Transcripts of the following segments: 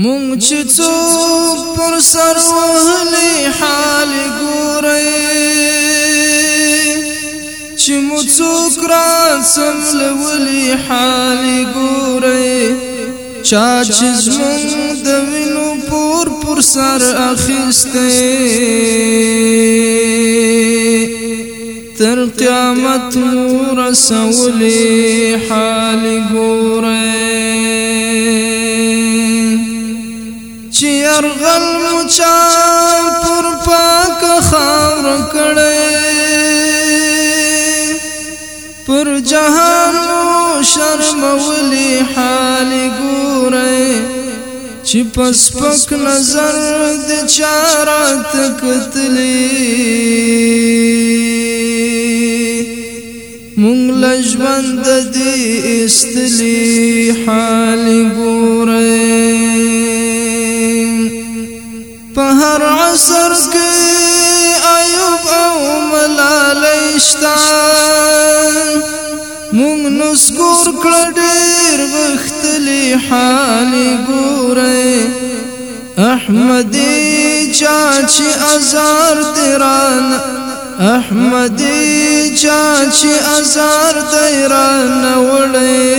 مونږ چې څوک پر سر وهلې حال ګورې چې مو څوک را سملولې حال ګورې چا چې زمونږ د وینو پور پر سر اخیستې تر قیامت مو رسولې حال ګورې چې ارغل مچا پر پاک خاور کړي پر جهان شرم ولي حال ګورې چې پس پک نظر د چارات کتلې مونږ لژوند دې استلی حال ګورې په هر عصر کې ایوب او ملالۍ شتا مونږ نو سکور کړ ډېر وخت لې حال ګورې احمدي چاچ ازار تران احمدي چاچ ازار تران وړې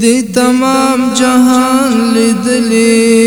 دی تمام جهان لیدلی